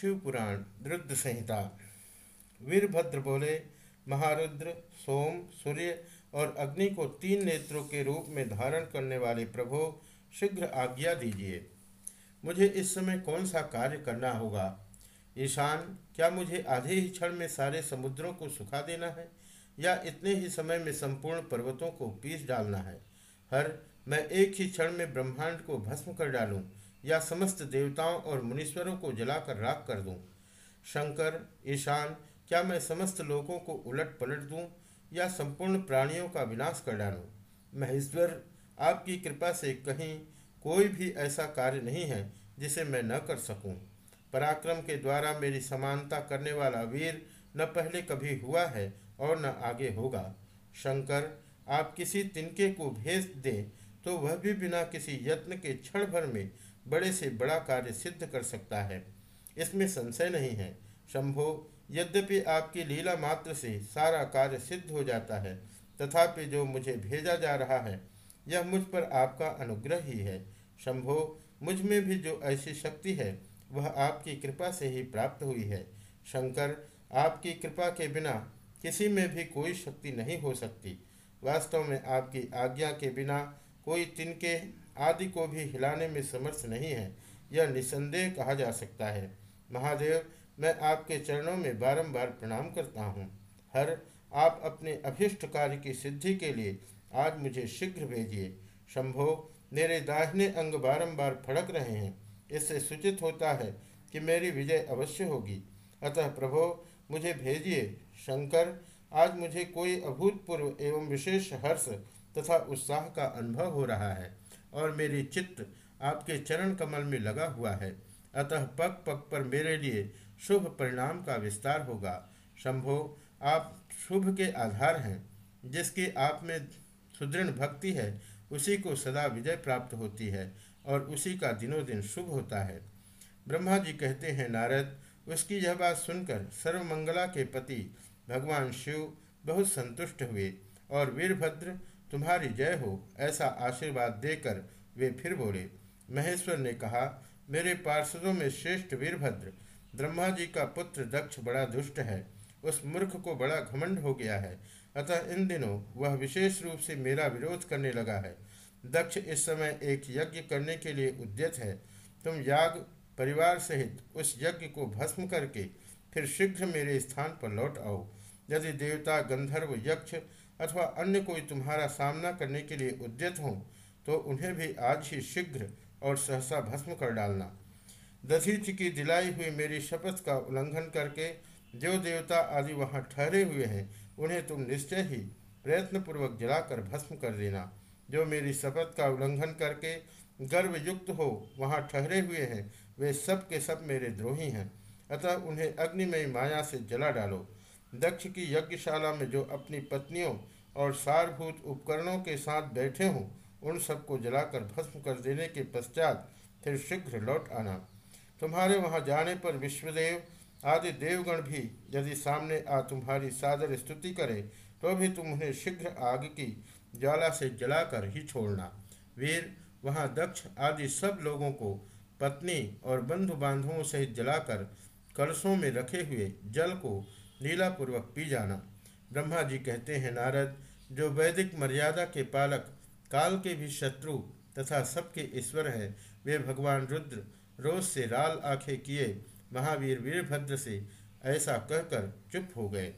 शिवपुराण रुद्र संहिता। वीरभद्र बोले, महारुद्र, सोम, सूर्य और अग्नि को तीन नेत्रों के रूप में धारण करने वाले प्रभो, शीघ्र आज्ञा दीजिए। मुझे इस समय कौन सा कार्य करना होगा? ईशान, क्या मुझे आधे ही क्षण में सारे समुद्रों को सुखा देना है? या इतने ही समय में संपूर्ण पर्वतों को पीस डालना है? हर, मैं एक ही क्षण में ब्रह्मांड को भस्म कर डालूं या समस्त देवताओं और मुनीश्वरों को जलाकर राख कर दूँ? शंकर, ईशान, क्या मैं समस्त लोगों को उलट पलट दूँ या संपूर्ण प्राणियों का विनाश कर डालूं? महेश्वर, आपकी कृपा से कहीं कोई भी ऐसा कार्य नहीं है जिसे मैं न कर सकूँ। पराक्रम के द्वारा मेरी समानता करने वाला वीर न पहले कभी हुआ है और न आगे होगा शंकर, आप किसी तिनके को भेज दें तो वह भी बिना किसी यत्न के क्षण भर में बड़े से बड़ा कार्य सिद्ध कर सकता है। इसमें संशय नहीं है। शंभो, यद्यपि आपकी लीला मात्र से सारा कार्य सिद्ध हो जाता है, तथापि जो मुझे भेजा जा रहा है, यह मुझ पर आपका अनुग्रह ही है। शंभो, मुझमें भी जो ऐसी शक्ति है, वह आपकी कृपा से ही प्राप्त हुई है। शंकर, आपकी कृपा के बिना किसी में भी कोई शक्ति नहीं हो सकती। वास्तव में आपकी आज्ञा के बिना कोई तिनके आदि को भी हिलाने में समर्थ नहीं है। यह निसंदेह कहा जा सकता है। महादेव, मैं आपके चरणों में बारंबार प्रणाम करता हूँ। हर, आप अपने अभिष्ट कार्य की सिद्धि के लिए आज मुझे शीघ्र भेजिए। शंभो, मेरे दाहिने अंग बारंबार फड़क रहे हैं। इससे सूचित होता है कि मेरी विजय अवश्य होगी। अतः प्रभो, मुझे भेजिए। शंकर, आज मुझे कोई अभूतपूर्व एवं विशेष हर्ष तथा उत्साह का अनुभव हो रहा है और मेरी चित्त आपके चरण कमल में लगा हुआ है। अतः पग पग पर मेरे लिए शुभ परिणाम का विस्तार होगा। शंभो, आप शुभ के आधार हैं। जिसकी आप में सुदृढ़ भक्ति है, उसी को सदा विजय प्राप्त होती है और उसी का दिनों दिन शुभ होता है। ब्रह्मा जी कहते हैं, नारद, उसकी यह बात सुनकर सर्वमंगला के पति भगवान शिव बहुत संतुष्ट हुए और वीरभद्र तुम्हारी जय हो, ऐसा आशीर्वाद देकर वे फिर बोले। महेश्वर ने कहा, मेरे पार्षदों में श्रेष्ठ वीरभद्र, ब्रह्मा जी का पुत्र दक्ष बड़ा दुष्ट है, उस मूर्ख को बड़ा घमंड हो गया है, अतः इन दिनों वह विशेष रूप से मेरा विरोध करने लगा है। दक्ष इस समय एक यज्ञ करने के लिए उद्यत है। तुम याग परिवार सहित उस यज्ञ को भस्म करके फिर शीघ्र मेरे स्थान पर लौट आओ। यदि देवता, गंधर्व, यक्ष अथवा अन्य कोई तुम्हारा सामना करने के लिए उद्यत हो तो उन्हें भी आज ही शीघ्र और सहसा भस्म कर डालना। दधीच की दिलाई हुई मेरी शपथ का उल्लंघन करके जो देवता आदि वहाँ ठहरे हुए हैं, उन्हें तुम निश्चय ही प्रयत्नपूर्वक जलाकर भस्म कर देना। जो मेरी शपथ का उल्लंघन करके गर्वयुक्त हो वहाँ ठहरे हुए हैं, वे सब के सब मेरे द्रोही हैं। अतः उन्हें अग्निमय माया से जला डालो। दक्ष की यज्ञशाला में जो अपनी पत्नियों और सारभूत उपकरणों के साथ बैठे हों, उन सबको जलाकर भस्म कर देने के पश्चात फिर शीघ्र लौट आना। तुम्हारे वहाँ जाने पर विश्वदेव, आदि देवगण भी यदि सामने आ तुम्हारी सादर स्तुति करें तो भी तुम उन्हें शीघ्र आग की ज्वाला से जलाकर ही छोड़ना। वीर, वहाँ दक्ष आदि सब लोगों को पत्नी और बंधु बांधवों सहित जलाकर कलशों में रखे हुए जल को लीलापूर्वक पी जाना। ब्रह्मा जी कहते हैं, नारद, जो वैदिक मर्यादा के पालक, काल के भी शत्रु तथा सबके ईश्वर हैं, वे भगवान रुद्र रोज से राल आँखें किए, महावीर वीरभद्र से ऐसा कहकर चुप हो गए।